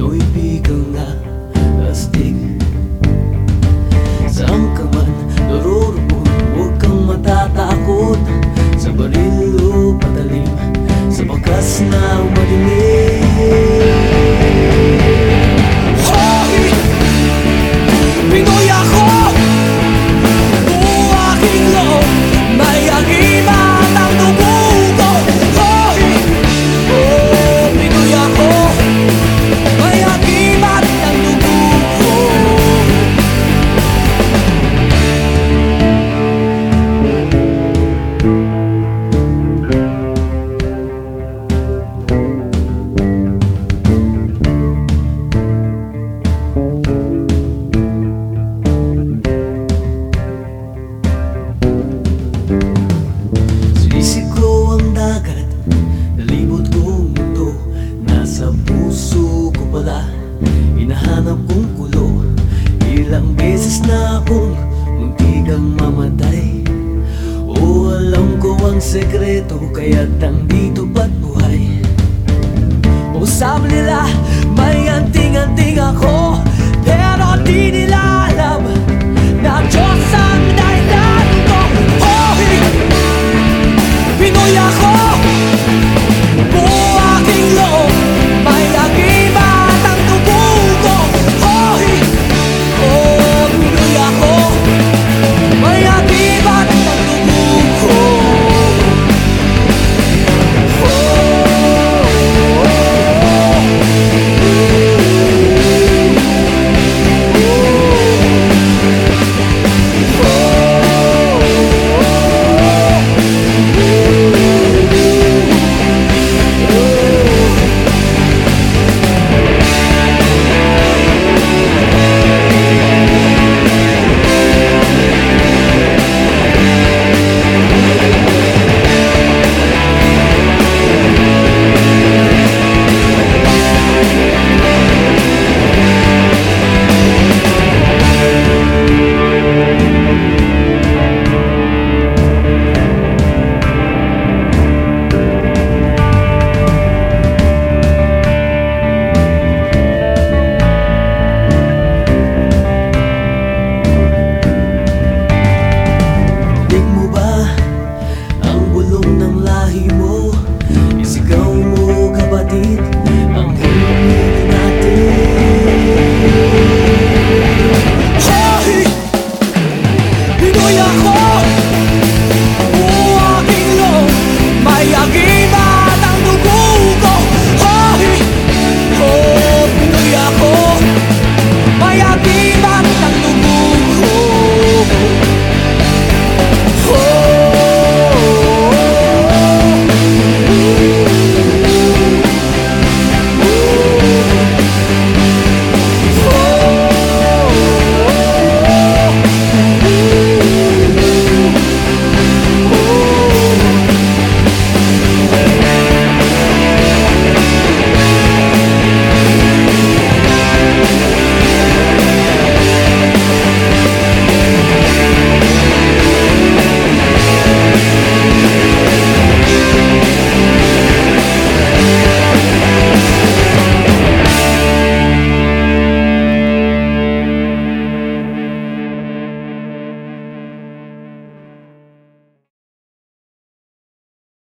Naibigan na astig puso ko pala. Hinahanap kong kulo. Ilang beses na akong Muntikang mamatay. O alam ko ang sekreto Kaya't nandito ba't buhay? O sabi nila may anting-anting